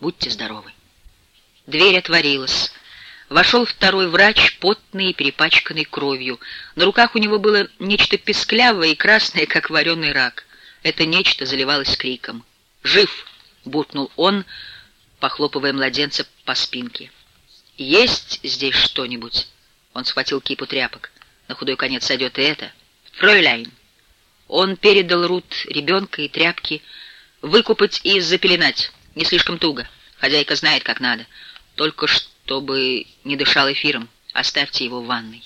Будьте здоровы. Дверь отворилась. Вошел второй врач, потный и перепачканный кровью. На руках у него было нечто песклявое и красное, как вареный рак. Это нечто заливалось криком. «Жив!» — буркнул он, похлопывая младенца по спинке. «Есть здесь что-нибудь?» Он схватил кипу тряпок. На худой конец сойдет и это. «Фройляйн!» Он передал Рут ребенка и тряпки. «Выкупать и запеленать. Не слишком туго. Хозяйка знает, как надо. Только чтобы не дышал эфиром. Оставьте его в ванной».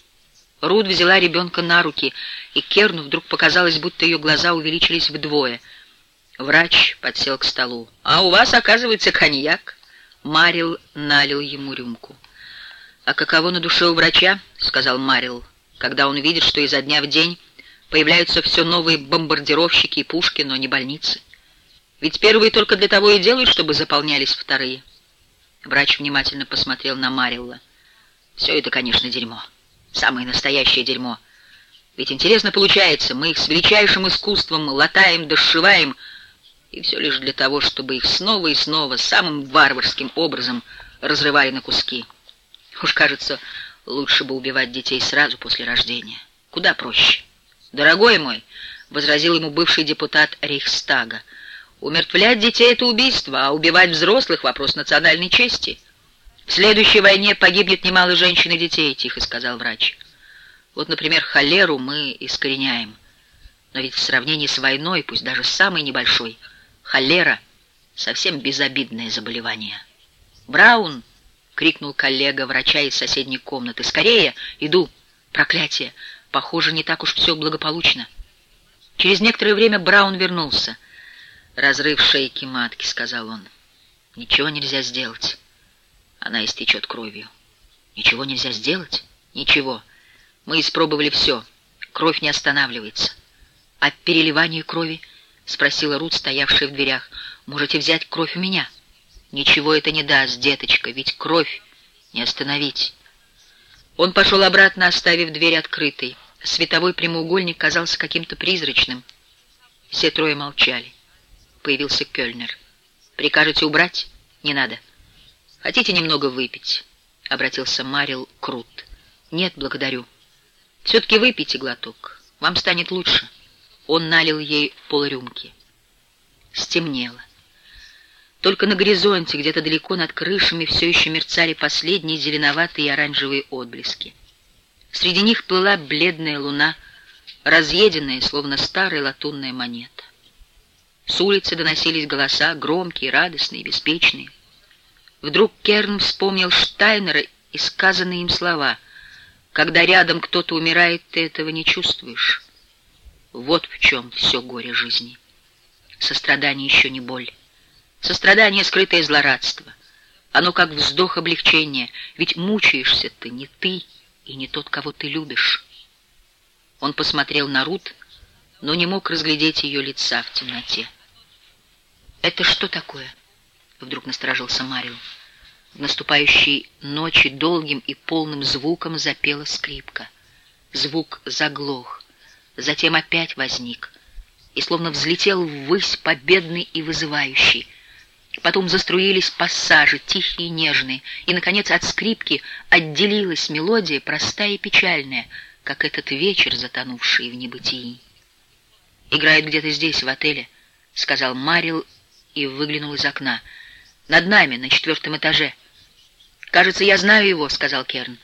Рут взяла ребенка на руки, и Керну вдруг показалось, будто ее глаза увеличились вдвое. Врач подсел к столу. «А у вас, оказывается, коньяк?» Марил налил ему рюмку. «А каково на душе у врача?» — сказал Марил, когда он видит, что изо дня в день появляются все новые бомбардировщики и пушки, но не больницы. Ведь первые только для того и делают, чтобы заполнялись вторые. Врач внимательно посмотрел на Марилла. «Все это, конечно, дерьмо. Самое настоящее дерьмо. Ведь интересно получается, мы их с величайшим искусством латаем, дошиваем, и все лишь для того, чтобы их снова и снова самым варварским образом разрывали на куски. Уж кажется, лучше бы убивать детей сразу после рождения. Куда проще. «Дорогой мой», — возразил ему бывший депутат Рейхстага, «умертвлять детей — это убийство, а убивать взрослых — вопрос национальной чести». «В следующей войне погибнет немало женщин и детей», — тихо сказал врач. «Вот, например, холеру мы искореняем. Но ведь в сравнении с войной, пусть даже самой небольшой, холера — совсем безобидное заболевание». «Браун!» — крикнул коллега врача из соседней комнаты. «Скорее! Иду! Проклятие! Похоже, не так уж все благополучно». Через некоторое время Браун вернулся. «Разрыв шейки матки», — сказал он. «Ничего нельзя сделать». Она истечет кровью. Ничего нельзя сделать? Ничего. Мы испробовали все. Кровь не останавливается. А переливание крови? Спросила Рут, стоявшая в дверях. Можете взять кровь у меня? Ничего это не даст, деточка, ведь кровь не остановить. Он пошел обратно, оставив дверь открытой. Световой прямоугольник казался каким-то призрачным. Все трое молчали. Появился Кёльнер. «Прикажете убрать? Не надо». «Хотите немного выпить?» — обратился Марил Крут. «Нет, благодарю. Все-таки выпейте глоток. Вам станет лучше». Он налил ей полрюмки. Стемнело. Только на горизонте, где-то далеко над крышами, все еще мерцали последние зеленоватые и оранжевые отблески. Среди них плыла бледная луна, разъеденная, словно старая латунная монета. С улицы доносились голоса, громкие, радостные, беспечные. Вдруг Керн вспомнил Штайнера и сказанные им слова. «Когда рядом кто-то умирает, ты этого не чувствуешь». Вот в чем все горе жизни. Сострадание еще не боль. Сострадание — скрытое злорадство. Оно как вздох облегчения, ведь мучаешься ты не ты и не тот, кого ты любишь. Он посмотрел на Рут, но не мог разглядеть ее лица в темноте. «Это что такое?» Вдруг насторожился Марио. В наступающей ночи долгим и полным звуком запела скрипка. Звук заглох, затем опять возник и словно взлетел ввысь победный и вызывающий. Потом заструились пассажи, тихие и нежные, и, наконец, от скрипки отделилась мелодия, простая и печальная, как этот вечер, затонувший в небытии. «Играет где-то здесь, в отеле», — сказал Марил и выглянул из окна — над нами, на четвертом этаже. «Кажется, я знаю его», — сказал Керн.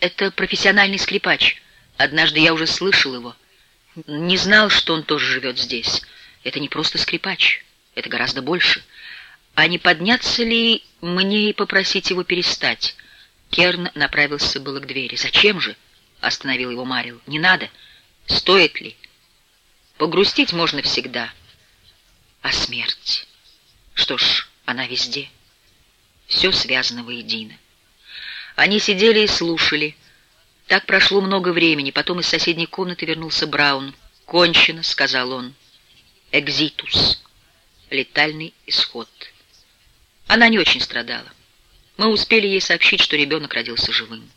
«Это профессиональный скрипач. Однажды я уже слышал его. Не знал, что он тоже живет здесь. Это не просто скрипач, это гораздо больше. А не подняться ли мне и попросить его перестать?» Керн направился было к двери. «Зачем же?» — остановил его Марил. «Не надо. Стоит ли? Погрустить можно всегда. А смерть? Что ж, она везде. Все связано воедино. Они сидели и слушали. Так прошло много времени. Потом из соседней комнаты вернулся Браун. «Кончено», — сказал он. «Экзитус». Летальный исход. Она не очень страдала. Мы успели ей сообщить, что ребенок родился живым.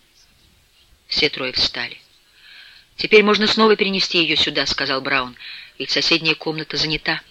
Все трое встали. «Теперь можно снова перенести ее сюда», — сказал Браун, — «ведь соседняя комната занята».